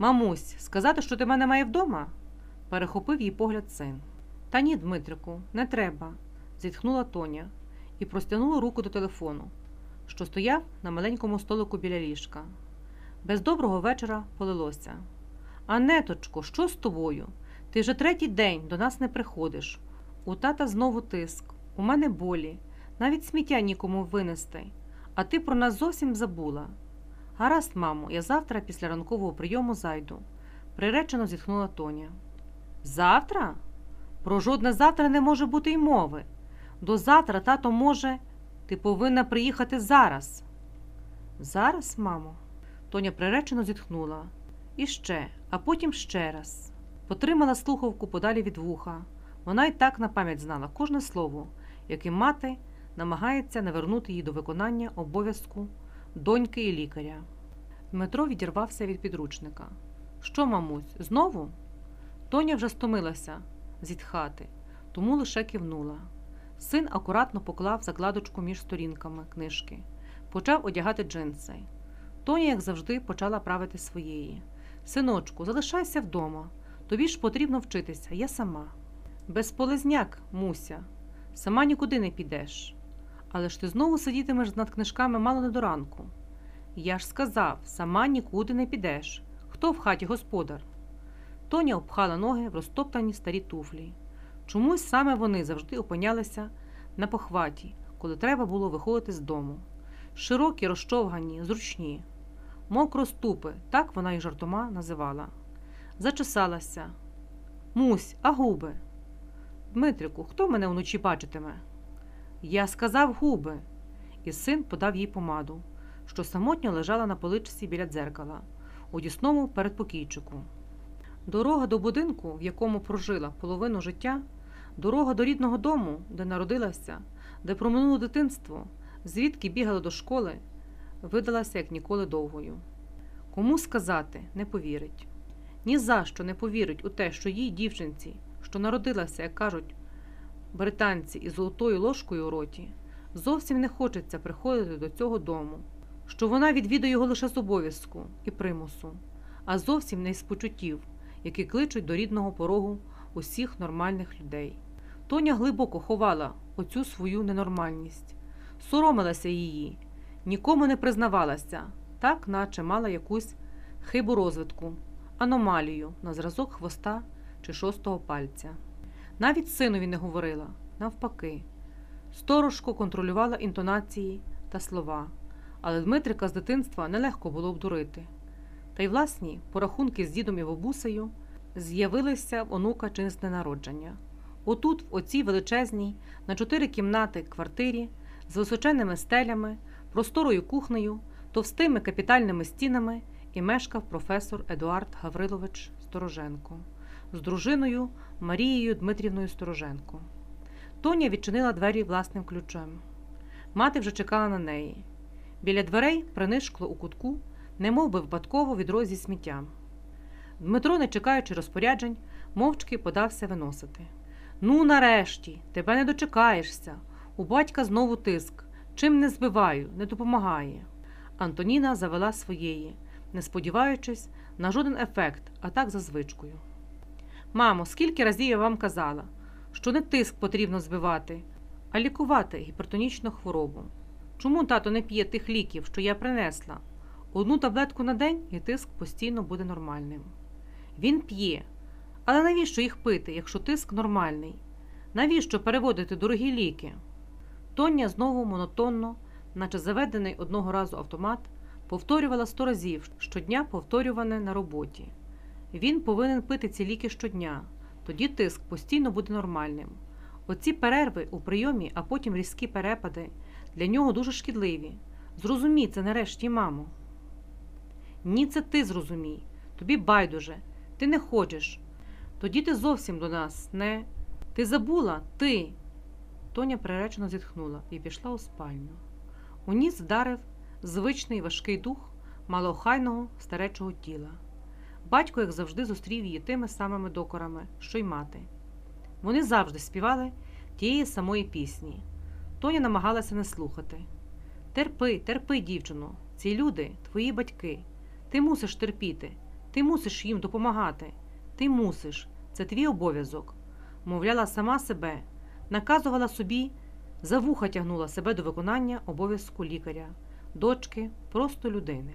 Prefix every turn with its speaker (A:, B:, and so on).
A: Мамусь, сказати, що ти мене має вдома? перехопив її погляд син. Та ні, Дмитрику, не треба, зітхнула Тоня і простягнула руку до телефону, що стояв на маленькому столику біля ліжка. Без доброго вечора полилося. Анеточко, що з тобою? Ти вже третій день до нас не приходиш. У тата знову тиск, у мене болі, навіть сміття нікому винести, а ти про нас зовсім забула. Гаразд, мамо, я завтра після ранкового прийому зайду, приречено зітхнула Тоня. Завтра? Про жодне завтра не може бути й мови. До завтра тато може. Ти повинна приїхати зараз. Зараз, мамо? Тоня приречено зітхнула. І ще, а потім ще раз. Потримала слухавку подалі від вуха. Вона й так на пам'ять знала кожне слово, яким мати намагається навернути її до виконання обов'язку доньки і лікаря. Дмитро відірвався від підручника. Що, мамусь, знову? Тоня вже стомилася зітхати, тому лише кивнула. Син акуратно поклав закладочку між сторінками книжки, почав одягати джинси. Тоня, як завжди, почала правити своєї. Синочку, залишайся вдома. Тобі ж потрібно вчитися, я сама. Безполезняк, Муся, сама нікуди не підеш. Але ж ти знову сидітимеш над книжками мало не до ранку. Я ж сказав, сама нікуди не підеш. Хто в хаті господар? Тоня обхала ноги в розтоптані старі туфлі. Чомусь саме вони завжди опинялися на похваті, коли треба було виходити з дому. Широкі, розчовгані, зручні, мокроступи, так вона їх жартома називала. Зачесалася. Мусь, а губи. Дмитрику, хто мене вночі бачитиме? Я сказав губи. І син подав їй помаду, що самотньо лежала на поличці біля дзеркала, у дісному передпокійчику. Дорога до будинку, в якому прожила половину життя, дорога до рідного дому, де народилася, де проминуло дитинство, звідки бігала до школи, видалася як ніколи довгою. Кому сказати, не повірить. Ні за що не повірить у те, що їй дівчинці, що народилася, як кажуть, британці із золотою ложкою у роті, зовсім не хочеться приходити до цього дому, що вона відвідує його лише з обов'язку і примусу, а зовсім не із почуттів, які кличуть до рідного порогу усіх нормальних людей. Тоня глибоко ховала оцю свою ненормальність, соромилася її, нікому не признавалася, так наче мала якусь хибу розвитку, аномалію на зразок хвоста чи шостого пальця. Навіть синові не говорила, навпаки. Сторожко контролювала інтонації та слова, але Дмитрика з дитинства нелегко було обдурити. Та й власні порахунки з дідом і бабусею з'явилися в онука чи з народження. Отут, в оцій величезній, на чотири кімнати квартирі, з височеними стелями, просторою кухнею, товстими капітальними стінами і мешкав професор Едуард Гаврилович Стороженко з дружиною Марією Дмитрівною Стороженко. Тоня відчинила двері власним ключем. Мати вже чекала на неї. Біля дверей принишкло у кутку, немов би випадково відро зі сміттям. Дмитро, не чекаючи розпоряджень, мовчки подався виносити. Ну, нарешті, тебе не дочекаєшся. У батька знову тиск. Чим не збиваю, не допомагає. Антоніна завела своєї, не сподіваючись на жоден ефект, а так за звичкою. Мамо, скільки разів я вам казала, що не тиск потрібно збивати, а лікувати гіпертонічну хворобу. Чому тато не п'є тих ліків, що я принесла? Одну таблетку на день і тиск постійно буде нормальним. Він п'є. Але навіщо їх пити, якщо тиск нормальний? Навіщо переводити дорогі ліки? Тоня знову монотонно, наче заведений одного разу автомат, повторювала сто разів щодня повторюване на роботі. Він повинен пити ці ліки щодня, тоді тиск постійно буде нормальним. Оці перерви у прийомі, а потім різкі перепади для нього дуже шкідливі. Зрозумій це нарешті, мамо. Ні, це ти зрозумій. Тобі байдуже, ти не хочеш. Тоді ти зовсім до нас не. Ти забула, ти. Тоня приречено зітхнула і пішла у спальню. У ніс вдарив звичний важкий дух малоохайного старечого тіла. Батько, як завжди, зустрів її тими самими докорами, що й мати. Вони завжди співали тієї самої пісні. Тоня намагалася не слухати. Терпи, терпи, дівчино, ці люди твої батьки. Ти мусиш терпіти, ти мусиш їм допомагати. Ти мусиш, це твій обов'язок. Мовляла сама себе, наказувала собі, за вуха тягнула себе до виконання обов'язку лікаря, дочки, просто людини.